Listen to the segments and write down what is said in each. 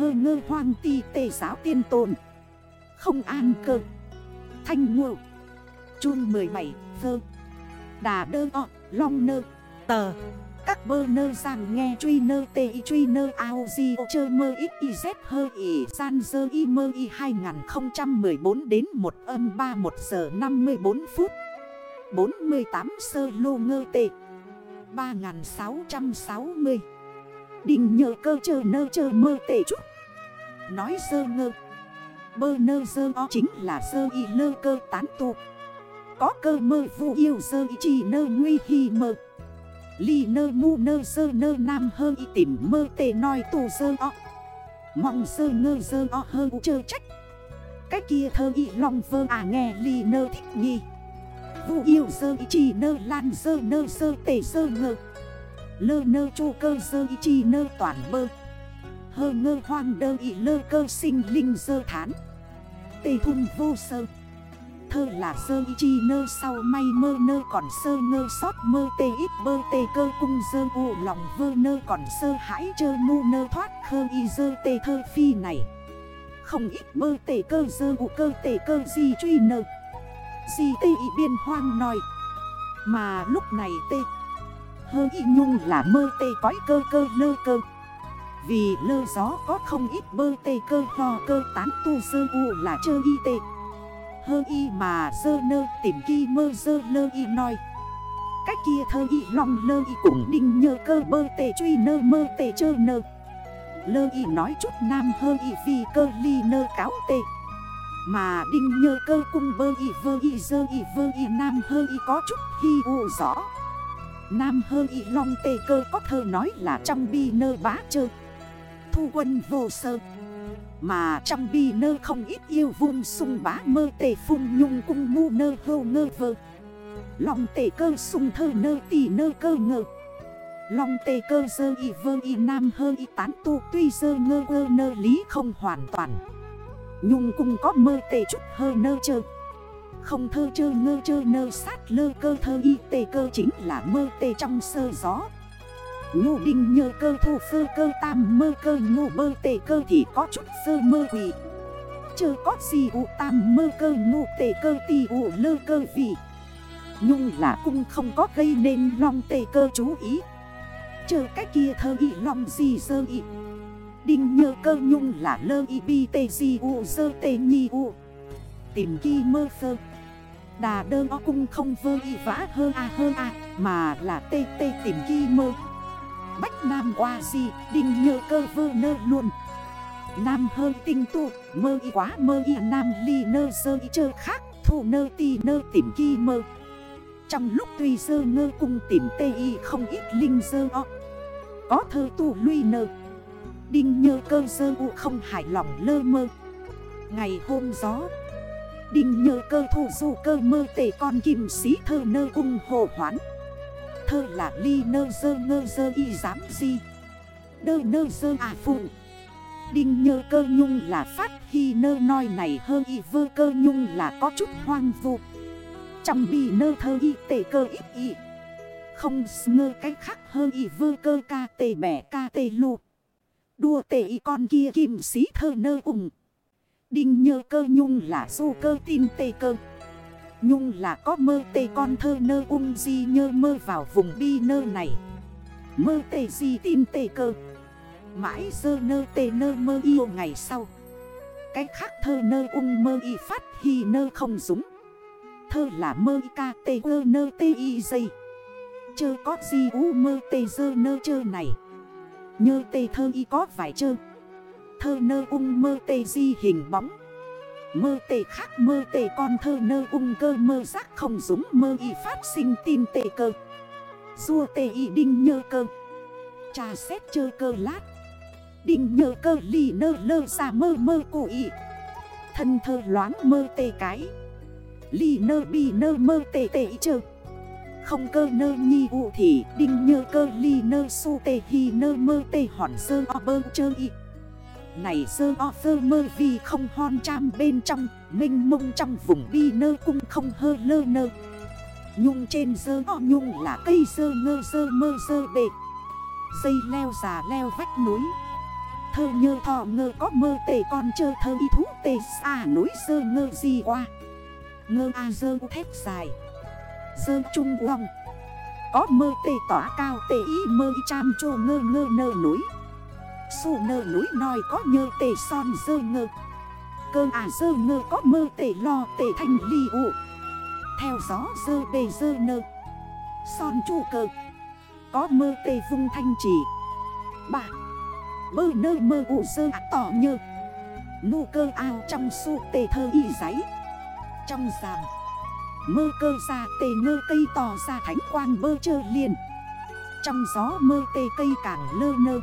hơ ngơ hoang ti tề giáo tiên tồn. Không an cơ. Thanh ngộ. Chuông 17 thơ Đà đơ o, Long nơ. Tờ. Các bơ nơ rằng nghe truy nơ tê y truy nơ ao di ô chơ mơ ít y z hơ y san dơ y mơ y 2014 đến 1 âm 31 giờ 54 phút. 48 sơ lô ngơ tê. 3660 Đình nhờ cơ chờ nơ chờ mơ tệ chút. Nói sơ ngơ. Bơ nơ sơ o chính là sơ y lơ cơ tán tụ Có cơ mơ vụ yêu sơ y chỉ nơ nguy hi mơ. Ly nơ mu nơ sơ nơ nam hơ y tìm mơ tề nói tù sơ o. Mong sơ ngơ sơ o hơ u chơ trách. Cái kia thơ y lòng vơ à nghe ly nơ thích nghi. Vụ yêu sơ y chỉ nơ lan sơ nơ sơ tề sơ ngơ. Lơ nơ chu cơ sơ y chi nơ toàn bơ Hơ ngơ hoang đơ y lơ cơ sinh linh sơ thán. Tê thun vô sơ. Thơ là sơ y chi nơ sau may mơ nơ còn sơ ngơ sót mơ tê ít bơ tê cơ cung dơ u lòng vơ nơ còn sơ hãi chơ nu nơ thoát khơ y dơ tê thơ phi này. Không ít mơ tê cơ dơ u cơ tê cơ di truy nơ. Di tê y biên hoang nói Mà lúc này tê. Hơ y nhung là mơ tê cõi cơ cơ lơ cơ. Vì lơ gió có không ít bơ tê cơ ho cơ tán tu sơ u là chơ y tê. Hơ y mà sơ nơ tìm kỳ mơ sơ lơ y nói Cách kia thơ y lòng lơ y cũng đinh nhờ cơ bơ tê truy nơ mơ tê chơ nơ. Lơ y nói chút nam hơ y vì cơ ly nơ cáo tê. Mà đinh nhờ cơ cung bơ y vơ y dơ y vơ y nam hơ y có chút hi u rõ. Nam hơ y long tê cơ có thơ nói là trong bi nơ bá chơ Thu quân vô sơ. Mà trong bi nơ không ít yêu vung sung bá mơ tề phung nhung cung mu nơ hô ngơ vơ. Lòng tề cơ sung thơ nơ tì nơ cơ ngơ. Long tê cơ dơ y vơ y nam hơ y tán tu tuy dơ ngơ ngơ nơ lý không hoàn toàn. Nhung cung có mơ tê chút hơ nơ chơ. Không thơ chơ ngơ chơ nơ sát lơ cơ thơ y tê cơ chính là mơ tê trong sơ gió. Ngô đinh nhơ cơ thu sơ cơ tam mơ cơ ngô bơ tề cơ thì có chút sơ mơ quỷ Chơ có gì ụ tam mơ cơ ngô tề cơ tì ụ lơ cơ vị. Nhung là cung không có gây nên long tề cơ chú ý. Chơ cái kia thơ y long gì sơ y. Đinh nhơ cơ nhung là lơ y bi tê di u sơ tê nhi u Tìm kỳ mơ sơ. Đà đơ o cung không vơ y vã hơ a hơ a, Mà là tê tê tìm kỳ mơ. Bách Nam qua gì Đinh nhơ cơ vơ nơ luôn Nam hơi tinh tu, Mơ y quá, mơ y nam ly nơ sơ y chơ khác, Thu nơ ti nơ tìm kỳ mơ. Trong lúc tuy sơ ngơ cung tìm tê y không ít linh sơ o. Có thơ tu luy nơ. Đinh nhơ cơ sơ u không hài lòng lơ mơ. Ngày hôm gió, Đinh nhơ cơ thủ dù cơ mơ tể con kim sĩ thơ nơ ung hồ hoán. Thơ là ly nơ dơ ngơ dơ y giám di. Đơ nơ dơ à phụ Đinh nhơ cơ nhung là phát khi nơ nói này hơ y vơ cơ nhung là có chút hoang vụ Trong bì nơ thơ y tệ cơ ít y. Không ngơ cách khác hơ y vơ cơ ca tề bẻ ca tề lụ Đua tệ y con kia kim sĩ thơ nơ ủng. Đinh nhơ cơ nhung là du cơ tin tề cơ. Nhung là có mơ tê con thơ nơ ung di nhơ mơ vào vùng bi nơ này. Mơ tê di tin tê cơ. Mãi dơ nơ tê nơ mơ yêu ngày sau. Cái khác thơ nơ ung mơ y phát hi nơ không dũng Thơ là mơ y ca tê ơ nơ tê y dây. Chơ có gì u mơ tê dơ nơ chơ này. Nhơ tê thơ y có vải chơ. Thơ nơ ung mơ tê di hình bóng. Mơ tề khác mơ tề con thơ nơ ung cơ mơ giác không dũng mơ y phát sinh tin tề cơ. Dua tề y đinh nhơ cơ. Trà xét chơ cơ lát. Đinh nhơ cơ lì nơ lơ xa mơ mơ cụ y Thân thơ loáng mơ tề cái. Lì nơ bi nơ mơ tề tề y chơ. Không cơ nơ nhi ụ thì đinh nhơ cơ ly nơ su tề hì nơ mơ tề hòn sơ o bơ chơ y này sơ o sơ mơ vi không hon trăm bên trong, Minh mông trong vùng bi nơ cung không hơ lơ nơ. Nhung trên sơ o nhung là cây sơ ngơ sơ mơ sơ bệ Dây leo già leo vách núi. Thơ nhơ thọ ngơ có mơ tề con chơ thơ y thú tề xa núi sơ ngơ gì qua. Ngơ a dơ thép dài. Dơ trung vòng Có mơ tề tỏa cao tề y mơ y cham chô ngơ ngơ nơ núi. Su nơ núi nòi có nhơ tề son dơ ngơ. Cơ à dơ ngơ có mơ tề lo tề thanh ly ụ Theo gió dơ tê dơ nơ. Son chu cơ. Có mơ tề vung thanh chỉ. Bà Bơ nơ mơ ụ dơ à tỏ nhơ. Nụ cơ ao trong su tề thơ y giấy. Trong giàm. Mơ cơ ra tề ngơ cây tỏ ra thánh quang bơ chơ liền. Trong gió mơ tề cây càng lơ nơ.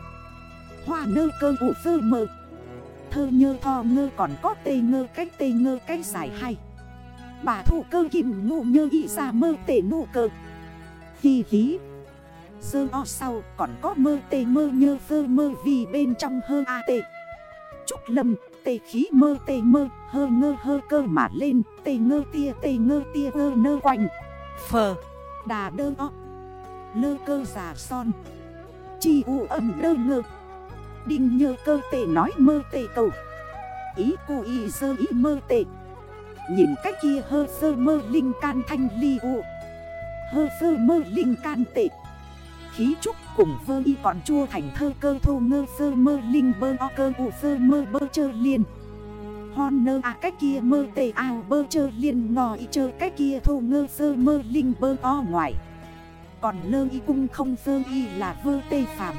Hoa nơ cơ ụ phơ mơ. Thơ nhơ thò ngơ còn có tê ngơ cách tê ngơ cách giải hay Bà thủ cơ kìm ngụ nhơ y ra mơ tê nụ cơ. Hi hí Sơ o sau còn có mơ tê mơ nhơ phơ mơ vì bên trong hơ a tê. Trúc lâm tê khí mơ tê mơ, hơ ngơ hơ cơ mà lên, Tê ngơ tia, tê ngơ tia ơ nơ quanh. Phờ. Đà đơ o. Lơ cơ già son. Chi u âm đơ ngơ. Đinh nhơ cơ tệ nói mơ tệ cầu. Ý cu y sơ ý mơ tệ Nhìn cách kia hơ sơ mơ linh can thanh ly u. Hơ sơ mơ linh can tệ khí trúc cùng vơ y còn chua thành thơ cơ thô ngơ sơ mơ linh bơ o cơ ụ sơ mơ bơ chơ liền Hon nơ à cách kia mơ tề ao bơ chơ liền ngò y chơ cách kia thô ngơ sơ mơ linh bơ o ngoài. Còn lơ y cung không sơ y là vơ tê phàm.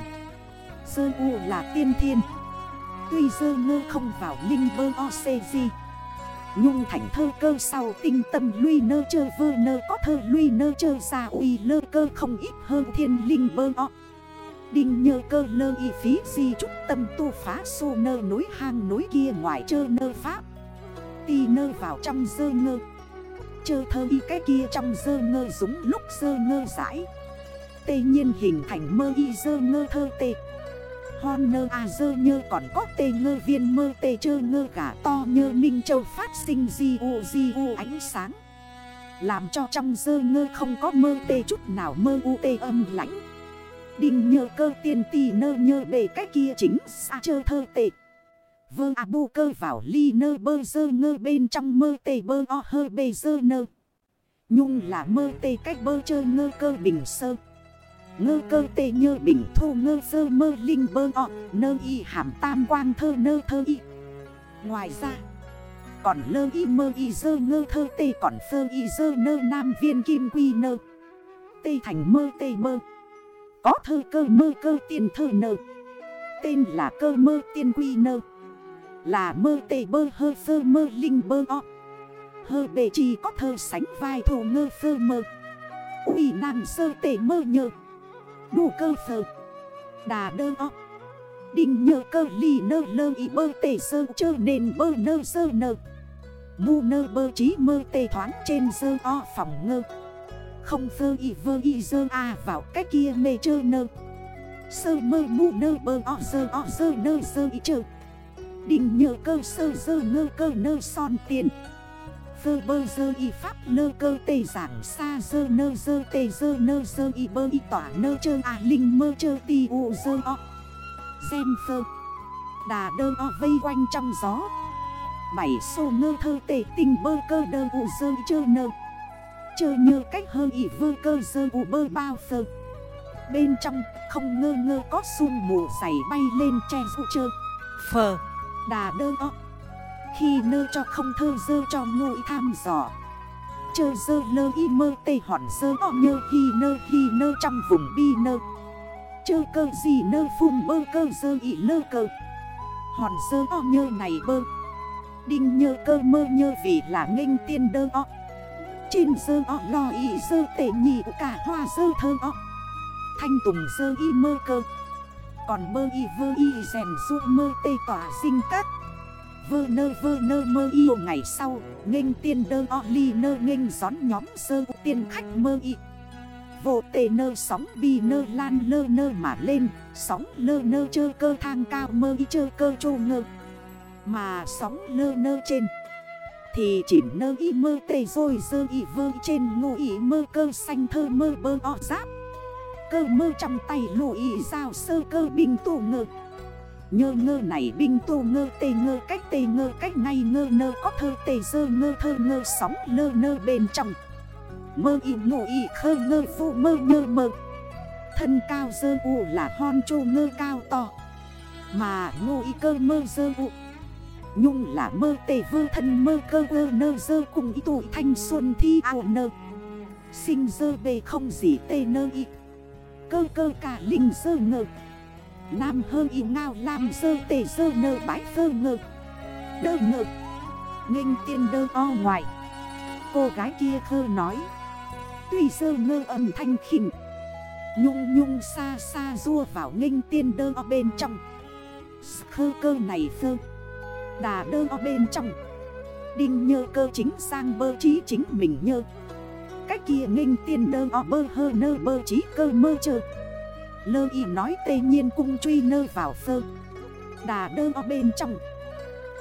Sơ u là tiên thiên. Tuy sơ ngơ không vào linh bơ o xê di Nhung thành thơ cơ sau tinh tâm luy nơ chơ vơ nơ, có thơ luy nơ chơ ra uy lơ cơ không ít hơn thiên linh bơ o. Đinh nhơ cơ lơ y phí di trúc tâm tu phá xô nơ núi hang núi kia ngoài chơ nơ pháp. Ti nơ vào trong dơ ngơ. Chơ thơ y cái kia trong dơ ngơ, dũng lúc dơ ngơ giải. Tê nhiên hình thành mơ y dơ ngơ thơ tê. Hon nơ à dơ nhơ còn có tê ngơ viên mơ tê chơ ngơ gà to nhơ Minh Châu phát sinh di u di u ánh sáng. Làm cho trong dơ ngơ không có mơ tê chút nào mơ u tê âm lãnh. Đình nhơ cơ tiền tì nơ nhơ bề cái kia chính xa chơ thơ tê. Vơ à bu cơ vào ly nơ bơ dơ ngơ bên trong mơ tê bơ o hơ bề dơ nơ. Nhung là mơ tê cách bơ chơ ngơ cơ bình sơ. Ngơ cơ tê nhơ bình thu ngơ sơ mơ linh bơ ọ Nơ y hàm tam quang thơ nơ thơ y. Ngoài ra, Còn lơ y mơ y dơ ngơ thơ tê, còn sơ y dơ nơ nam viên kim quy nơ. Tê thành mơ tê mơ. Có thơ cơ mơ cơ tiền thơ nơ. Tên là cơ mơ tiên quy nơ. Là mơ tê bơ hơ sơ mơ linh bơ ọ Hơ bề chỉ có thơ sánh vai thù ngơ sơ mơ. Ủy nàng sơ tê mơ nhơ. Đủ cơ phờ Đà đơ o. Đinh nhờ cơ lì nơ lơ y bơ tê sơ chơ nền bơ nơ sơ nơ. Mu nơ bơ trí mơ tê thoáng trên sơ o phòng ngơ. Không phơ y vơ y sơ a vào cái kia mê chơ nơ. Sơ mơ mu nơ bơ o sơ o sơ nơ sơ y chơ. Đinh nhờ cơ sơ sơ ngơ cơ nơ son tiền. Phơ bơ dơ y pháp lơ cơ tê giảng xa dơ nơ dơ tê dơ nơ dơ y bơ y tỏa nơ chơ à linh mơ chơ ti u dơ o. Xem phơ. Đà đơ o vây quanh trong gió. Bảy xô ngơ thơ tê tình bơ cơ đơ u dơ chơ nơ. Chơ nhơ cách hơ y vơ cơ dơ u bơ bao phơ. Bên trong không ngơ ngơ có sung mù dày bay lên che dụ chơ. Phờ Đà đơ o khi nơ cho không thơ dơ cho ngụy tham dò. Chơ dơ lơ y mơ tê hòn dơ o nhơ hi nơ hi nơ trong vùng bi nơ. Chơ cơ gì nơ phun bơ cơ dơ y lơ cơ. Hòn dơ o nhơ này bơ. Đinh nhơ cơ mơ nhơ vì là nghênh tiên đơ o. Trên dơ o lo y dơ tệ nhị cả hoa dơ thơ o. Thanh tùng dơ y mơ cơ. Còn bơ y vơ y rèn ru mơ tê tỏa sinh các vơ nơ vơ nơ mơ yêu ngày sau, Nghênh tiên đơ o ly nơ nghênh gión nhóm sơ tiên khách mơ y. Vô tề nơ sóng bi nơ lan lơ nơ mà lên, Sóng lơ nơ chơ cơ thang cao mơ y chơ cơ trô ngơ. Mà sóng lơ nơ trên, Thì chỉ nơ y mơ tề rồi dơ y vơ trên, ngô y mơ cơ xanh thơ mơ bơ o giáp. Cơ mơ trong tay lụ y sơ cơ bình tủ ngực Nhơ ngơ này binh tô ngơ tê ngơ cách tê ngơ cách ngay ngơ nơ, có thơ tê dơ ngơ thơ ngơ sóng lơ nơ bên trong. Mơ y ngộ y khơ ngơ phụ mơ nhơ mơ. Thân cao dơ u là hon chô ngơ cao to. Mà ngô y cơ mơ dơ u. Nhung là mơ tê vơ thân mơ cơ ơ nơ dơ cùng y tụi thanh xuân thi ao nơ. Sinh dơ bề không gì tê nơ y. Cơ cơ cả linh dơ ngơ. Nam hơ y ngao làm sơ tể sơ nơ bãi phơ ngơ. Đơ ngơ. Nghênh tiên đơ o ngoài Cô gái kia khơ nói. Tuy sơ ngơ âm thanh khỉnh. Nhung nhung xa xa rua vào nghênh tiên đơ o bên trong. Khơ cơ này phơ Đà đơ o bên trong. Đinh nhơ cơ chính sang bơ trí chính mình nhơ. Cách kia nghênh tiên đơ o bơ hơ nơ bơ trí cơ mơ chơ. Lơ y nói tê nhiên cung truy nơ vào phơ. Đà đơ o bên trong.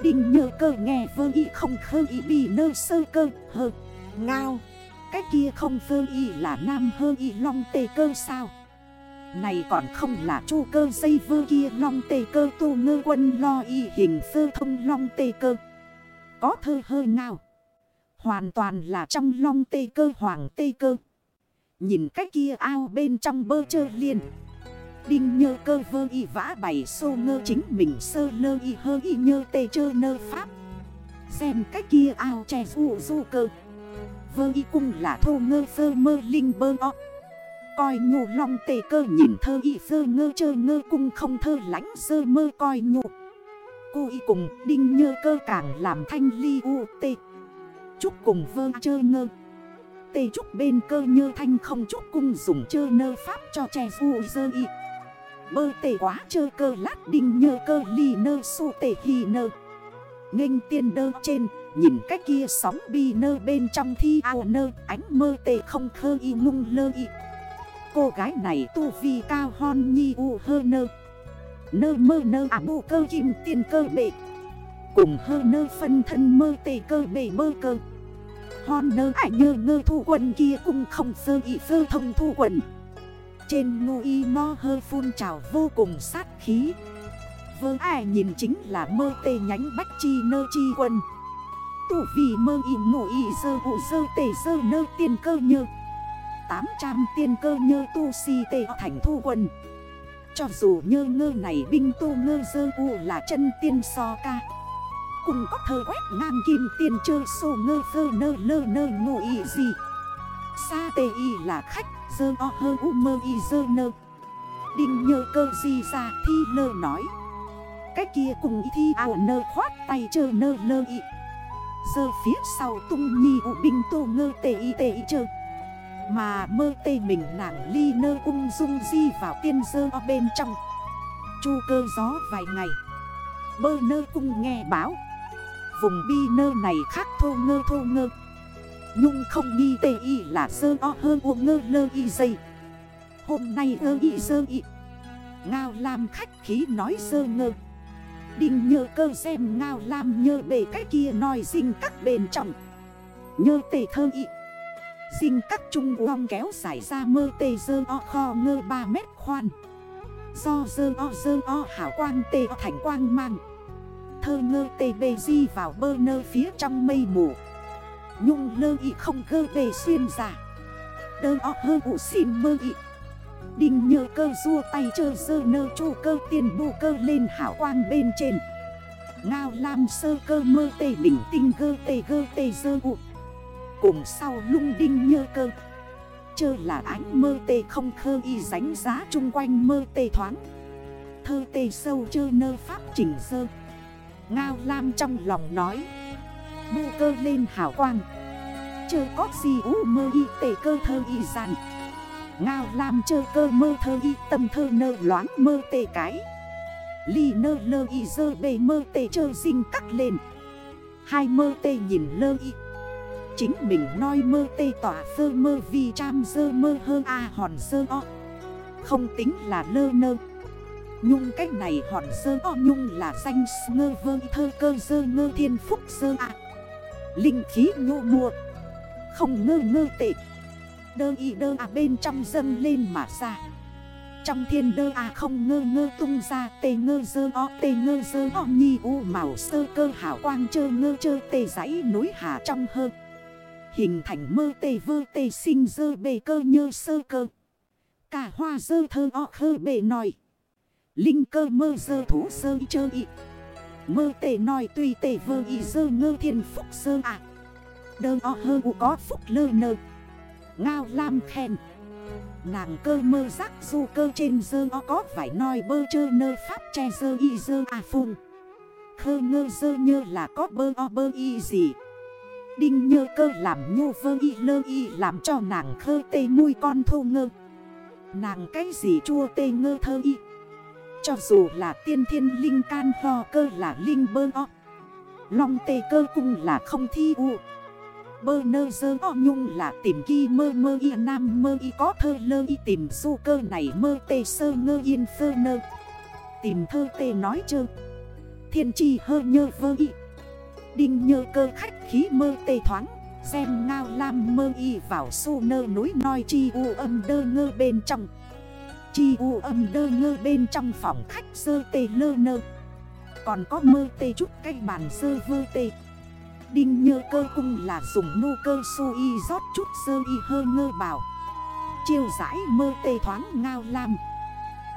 Đinh nhơ cơ nghe vơ y không khơ y bì nơ sơ cơ, hơ. Ngao. Cái kia không vơ y là nam hơ y long tê cơ sao? Này còn không là chu cơ dây vơ kia long tê cơ tu ngơ quân lo y hình phơ thông long tê cơ. Có thơ hơ ngao. Hoàn toàn là trong long tê cơ, hoàng tê cơ. Nhìn cái kia ao bên trong bơ chơ liền Đinh nhơ cơ vơ y vã bày sô ngơ chính mình sơ lơ y hơ y nhơ tê chơ nơ pháp. Xem cách kia ao chè vụ du cơ. Vơ y cung là thô ngơ sơ mơ linh bơ o Coi nhụ long tê cơ nhìn thơ y sơ ngơ chơ ngơ cung không thơ lánh sơ mơ coi nhụ Cô y cùng đinh nhơ cơ càng làm thanh ly u tê. Chúc cùng vơ chơ ngơ. Tê chúc bên cơ nhơ thanh không chúc cung dùng chơ nơ pháp cho chè vụ dơ y. Bơ tê quá chơ cơ lát đinh nhơ cơ ly nơ su tê hi nơ. Nghênh tiên đơ trên, Nhìn cái kia sóng bi nơ bên trong thi ao nơ, Ánh mơ tê không khơ y ngung lơ y. Cô gái này tu vi cao hon nhi u hơ nơ. Nơ mơ nơ à bù cơ kim tiên cơ bệ. Cùng hơ nơ phân thân mơ tê cơ bệ mơ cơ. Hon nơ ải nhơ ngơ thu quần kia cũng không sơ y sơ thông thu quần. Trên ngu y mo hơ phun trào vô cùng sát khí. Vơ ai nhìn chính là mơ tê nhánh bách chi nơ chi quân. Tụ vì mơ y ngộ y sơ vụ sơ tê sơ nơ tiên cơ nhơ. 800 tiên cơ nhơ tu si tê thành thu quân. Cho dù nhơ ngơ này binh tu ngơ sơ u là chân tiên so ca. Cùng có thơ quét ngang kim tiên chơi sô ngơ sơ nơ lơ nơ ngộ y gì. Sa tê y là khách dơ o hơ u mơ y dơ nơ. Đinh nhơ cơ gì ra thi lơ nói. Cái kia cùng y thi ảo nơ khoát tay chơ nơ lơ y. Dơ phía sau tung nhi u binh tô ngơ tê y tê y chơ. Mà mơ tê mình nàng ly nơ ung dung di vào tiên dơ o bên trong. Chu cơ gió vài ngày. Bơ nơ cung nghe báo. Vùng bi nơ này khác thô ngơ thô ngơ. Nhung không nghi tê y là sơ o hơ u ngơ lơ y dây. Hôm nay ơ y sơ y. Ngao làm khách khí nói sơ ngơ. Đinh nhờ cơ xem ngao làm nhờ bề cái kia nói dinh các bên trọng Nhờ tê thơ y. Dinh các trung vong kéo xảy ra mơ tê dơ o kho ngơ 3 mét khoan. Do dơ o dơ o hảo quang tê o thành quang mang. Thơ ngơ tê bê di vào bơ nơ phía trong mây mù. Nhung lơ y không gơ bề xuyên giả. Đơ o hơ vụ xin mơ y Đinh nhờ cơ rua tay chơ dơ nơ chu cơ tiền bù cơ lên hảo quang bên trên. Ngao lam sơ cơ mơ tê bình tinh gơ tê gơ tê dơ vụ Cùng sau lung đinh nhơ cơ. Chơ là ánh mơ tê không khơ y ránh giá chung quanh mơ tê thoáng. Thơ tê sâu chơ nơ pháp chỉnh sơ. Ngao Lam trong lòng nói bu cơ lên hảo quang. Chơ có gì ú mơ y tể cơ thơ y dàn Ngao làm chơ cơ mơ thơ y tâm thơ nơ loáng mơ tê cái. Ly nơ lơ y dơ bề mơ tê chơ sinh cắt lên. Hai mơ tê nhìn lơ y. Chính mình nói mơ tê tỏa phơ mơ vì trăm dơ mơ hơ a hòn dơ o. Không tính là lơ nơ. Nhung cách này hòn dơ o, nhung là danh ngơ vơ thơ cơ dơ ngơ thiên phúc dơ ạ Linh khí nhô mua. Không ngơ ngơ tệ. Đơ y đơ à bên trong dâng lên mà ra. Trong thiên đơ à không ngơ ngơ tung ra, Tê ngơ dơ o, tê ngơ dơ o, nhi u màu sơ cơ hảo quang chơ ngơ chơ, tê giấy núi hà trong hơ. Hình thành mơ tê vơ tê sinh dơ bề cơ nhơ sơ cơ. Cả hoa dơ thơ o khơ bề nòi. Linh cơ mơ dơ thú sơ y chơ y. Mơ tê nói tùy tê vơ y dơ ngơ thiên phúc sơ ạ. Đơ o hơ u có phúc lơ nơ. Ngao lam khen. Nàng cơ mơ giác du cơ trên dơ o có phải nói bơ chơ nơ pháp che dơ y dơ à phun. Khơ ngơ dơ nhơ là có bơ o bơ y gì? Đinh nhơ cơ làm nhô vơ y lơ y làm cho nàng khơ tê nuôi con thô ngơ. Nàng cái gì chua tê ngơ thơ y? Cho dù là tiên thiên linh can ho cơ là linh bơ o. Long tê cơ cung là không thi u. Bơ nơ dơ o nhung là tìm kỳ mơ mơ y nam mơ y có thơ lơ y tìm su cơ này mơ tê sơ ngơ yên phơ nơ. Tìm thơ tê nói chơ. Thiên chi hơ nhơ vơ y. Đinh nhơ cơ khách khí mơ tê thoáng. Xem ngao lam mơ y vào su nơ núi noi chi u âm đơ ngơ bên trong. Chi u âm đơ ngơ bên trong phòng khách sơ tê lơ nơ. Còn có mơ tê chút cây bàn sơ vơ tê. Đinh nhơ cơ cung là dùng nô cơ su y rót chút sơ y hơ ngơ bảo. Chiêu giải mơ tê thoáng ngao lam.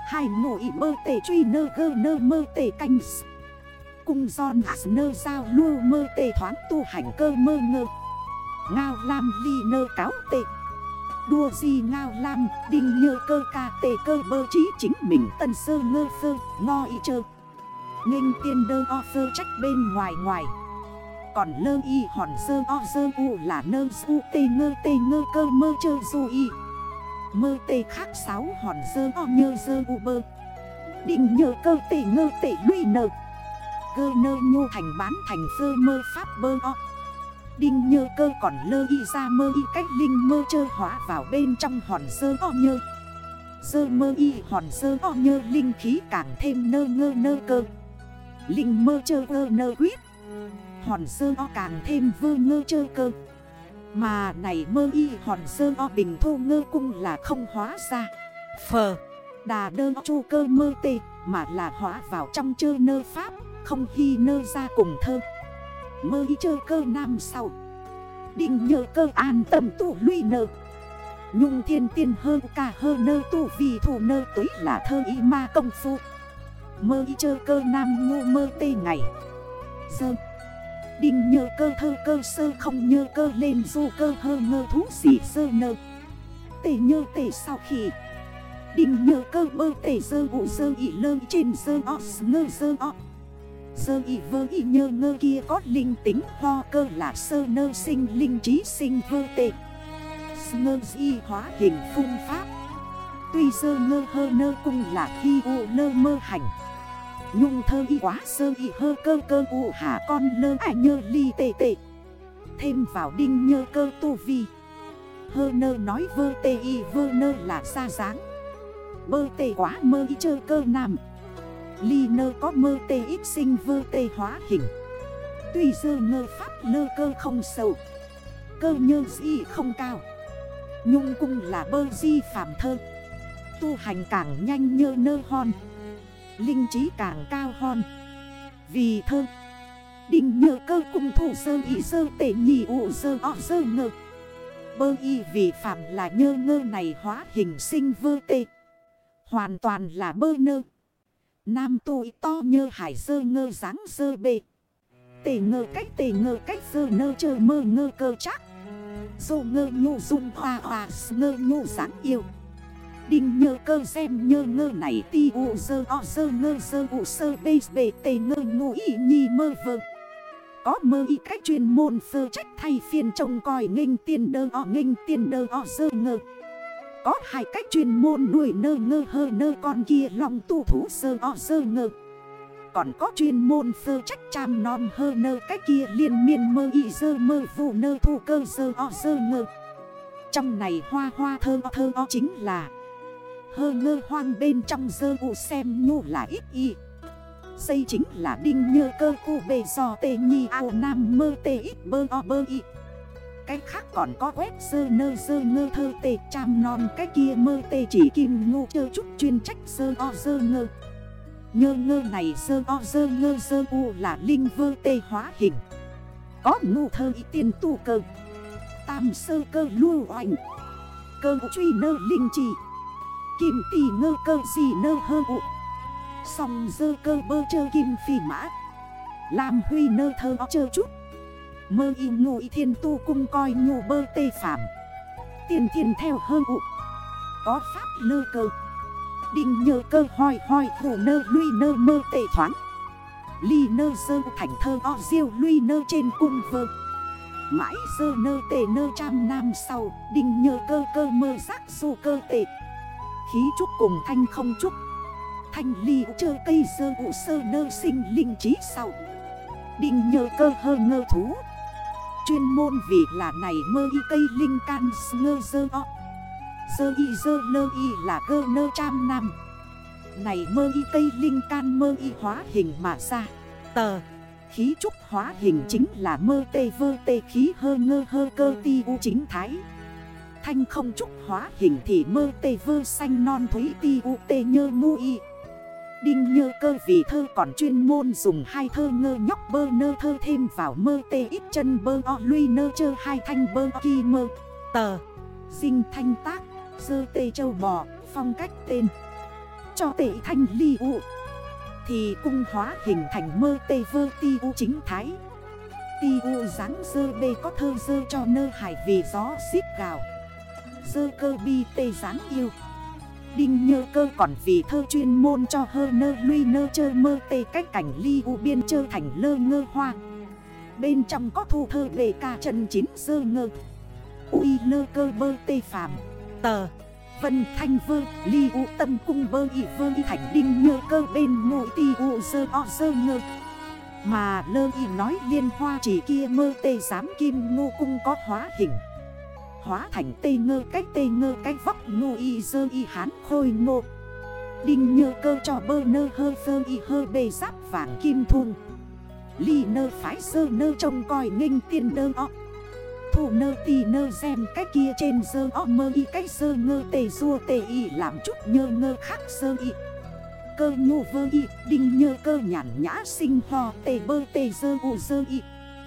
Hai ngồi mơ tê truy nơ gơ nơ mơ tê canh Cung giòn à hạt nơ sao lưu mơ tê thoáng tu hành cơ mơ ngơ. Ngao lam ly nơ cáo tê. Đua gì ngao lam đinh nhơ cơ ca tê cơ bơ trí chính mình tân sơ ngơ phơ ngo y chơ. Nghênh tiên đơ o phơ trách bên ngoài ngoài. Còn lơ y hòn sơ o sơ u là nơ su tê ngơ tê ngơ cơ mơ chơ du y. Mơ tê khác sáu hòn sơ o nhơ sơ u bơ. Định nhờ cơ tê ngơ tê luy nơ Cơ nơ nhô thành bán thành sơ mơ pháp bơ o. Đinh nhơ cơ còn lơ y ra mơ y cách linh mơ chơ hóa vào bên trong hòn sơ o nhơ. Sơ mơ y hòn sơ o nhơ, linh khí càng thêm nơ ngơ nơ cơ. Linh mơ chơ ơ nơ huyết Hòn sơ o càng thêm vơ ngơ chơ cơ. Mà này mơ y hòn sơ o bình thô ngơ cung là không hóa ra. Phờ. Đà đơ chu cơ mơ tê, Mà là hóa vào trong chơ nơ pháp, Không khi nơ ra cùng thơ. Mơ y chơ cơ nam sau. Định nhờ cơ an tâm tụ lui nơ Nhung thiên tiên hơn cả hơ nơ tu vì thủ nơ tối là thơ y ma công phu. Mơ y chơ cơ nam ngu mơ tê ngày. Dơ Đinh nhờ cơ thơ cơ sơ không nhơ cơ lên du cơ hơ ngơ thú xỉ sơ nơ Tê nhơ tê sau khi Đinh nhờ cơ bơ tê sơ vụ sơ ị lơ trên sơ o, ngơ sơ o. Sơ y vơ y nhơ ngơ kia có linh tính, ho cơ là sơ nơ sinh, linh trí sinh vơ tệ Ngơ y hóa hình phung pháp. Tuy sơ ngơ hơ nơ cung là khi u lơ mơ hành. Nhung thơ y quá sơ y hơ cơ cơ u hạ con lơ à nhơ ly tệ tệ Thêm vào đinh nhơ cơ tu vi. Hơ nơ nói vơ tê y vơ nơ là xa dáng. Bơ tê quá mơ y chơ cơ nằm Ly nơ có mơ tê ít sinh vơ tê hóa hình. Tuy dơ ngơ pháp lơ cơ không sâu Cơ nhơ di không cao. Nhung cung là bơ di phạm thơ. Tu hành càng nhanh nhơ nơ hòn Linh trí càng cao hon. Vì thơ Đình nhơ cơ cung thủ sơ y sơ tệ nhì ụ sơ ọ sơ ngơ. Bơ y vì phạm là nhơ ngơ này hóa hình sinh vơ tê. Hoàn toàn là bơ nơ. Nam tụi to nhơ hải sơ ngơ dáng sơ bê Tề ngơ cách tề ngơ cách sơ nơ chơ mơ ngơ cơ chắc. Dô ngơ nhu dung hoa hoa, ngơ nhu dáng yêu. Đinh nhơ cơ xem nhơ ngơ này ti u dơ o dơ ngơ dơ u sơ bê bê tỷ ngơ ngủ y nhi mơ vơ. Có mơ y cách chuyên môn sơ trách thay phiên trông coi nghênh tiên đơ o nghênh tiên đơ o dơ ngơ. Có hai cách chuyên môn nuôi nơ ngơ hơ nơ con kia lòng tu thú sơ o sơ ngơ. Còn có chuyên môn sơ trách cham non hơ nơ cách kia liên miên mơ y sơ mơ vụ nơ thu cơ sơ o sơ ngơ. Trong này hoa hoa thơ o thơ o chính là Hơ ngơ hoang bên trong sơ u xem nhu là ít y. Xây chính là đinh nhơ cơ cu bề do tê nhi ao nam mơ tê ít bơ o bơ y. Cái khác còn có quét sơ nơ sơ ngơ thơ tê Cham non, cái kia mơ tê chỉ kim ngu chơ chút chuyên trách sơ o sơ ngơ. Nhơ ngơ này sơ o sơ ngơ sơ u là linh vơ tê hóa hình. Có ngu thơ ý tiên tu cơ. Tam sơ cơ lưu hoành. Cơ truy nơ linh trì. Kim tỷ ngơ cơ gì nơ hơ ụ Song dơ cơ bơ chơ kim phi mã. Làm huy nơ thơ o chơ chút. Mơ y ngụ y thiên tu cung coi ngụ bơ tê phạm. Tiền tiền theo hơ ụ Có pháp lơ cơ. Định nhờ cơ hoi hoi thủ nơ lui nơ mơ tệ thoáng. Ly nơ sơ thành thơ o diêu lui nơ trên cung vơ. Mãi sơ nơ tệ nơ trăm năm sau, Định nhờ cơ cơ mơ giác su cơ tệ Khí trúc cùng thanh không trúc. Thanh ly chơ cây sơ ụ sơ nơ sinh linh trí sau. Định nhờ cơ hơ ngơ thú. Chuyên môn vì là này mơ y cây linh can ngơ dơ o. Dơ y dơ lơ y là gơ nơ trăm năm. Này mơ y cây linh can mơ y hóa hình mà ra. Tờ, Khí trúc hóa hình chính là mơ tê vơ tê khí hơ ngơ hơ cơ ti u chính thái. Thanh không trúc hóa hình thì mơ tê vơ xanh non thúy ti u tê nhơ mu y. Đinh nhơ cơ vì thơ còn chuyên môn dùng hai thơ ngơ nhóc bơ nơ thơ thêm vào mơ tê ít chân bơ o lui nơ chơ hai thanh bơ kỳ mơ. Tờ. Sinh thanh tác. Sơ tê châu bò. Phong cách tên. Cho tệ thanh ly u. Thì cung hóa hình thành mơ tê vơ ti u chính thái. Ti u dáng sơ bê có thơ sơ cho nơ hải vì gió xít gào. Sơ cơ bi tê dáng yêu. Đinh nhơ cơ còn vì thơ chuyên môn cho hơ nơ luy nơ, chơ mơ, tê cách cảnh ly u biên chơ thành lơ ngơ hoa. Bên trong có thu thơ về ca chân chín sơ ngơ. Ui lơ cơ bơ tê phàm. Tờ. Vân thanh vơ ly u tâm cung bơ, y vơ, y thành đinh nhơ cơ bên ngồi ti u sơ o sơ ngơ. Mà lơ y nói liên hoa chỉ kia mơ, tê giám kim ngô cung có hóa hình. Hóa thành tê ngơ cách tê ngơ cách vóc ngô y dơ y hán khôi ngô. Đinh nhơ cơ cho bơ nơ hơ phơ y hơ bề giáp vàng kim thun. Ly nơ phái sơ nơ trông coi nghênh tiên đơ ọ Thủ nơ tì nơ xem cách kia trên dơ ọ mơ y cách sơ ngơ tê rua tê y, làm chút nhơ ngơ khác sơ y. Cơ nhô vơ y, đinh nhơ cơ nhản nhã sinh hò tê bơ tê dơ ụ dơ y.